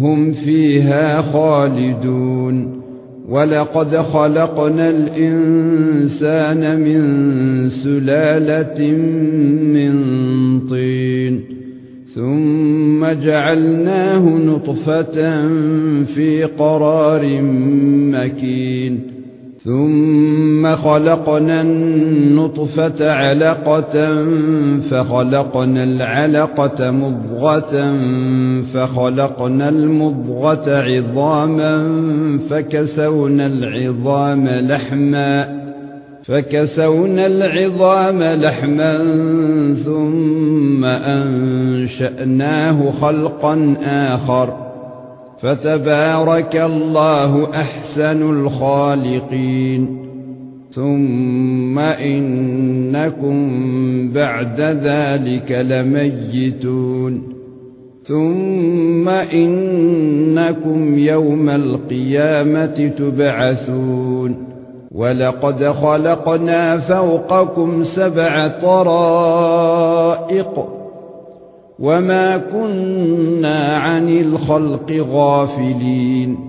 هم فيها خالدون. ولقد خلقنا الانسان من سلاله من طين. ثم جعلناه نطفه في قرار مكين. ثُمَّ خَلَقْنَا النُّطْفَةَ عَلَقَةً فَخَلَقْنَا الْعَلَقَةَ مُضْغَةً فَخَلَقْنَا الْمُضْغَةَ عِظَامًا فَكَسَوْنَا الْعِظَامَ لَحْمًا فَكَسَوْنَا الْعِظَامَ لَحْمًا ثُمَّ أَنشَأْنَاهُ خَلْقًا آخَرَ فتبارك الله أحسن الخالقين. ثم إنكم بعد ذلك لميتون. ثم إنكم يوم القيامة تبعثون. ولقد خلقنا فوقكم سبع طرائق. وما كنا عن الخلق غافلين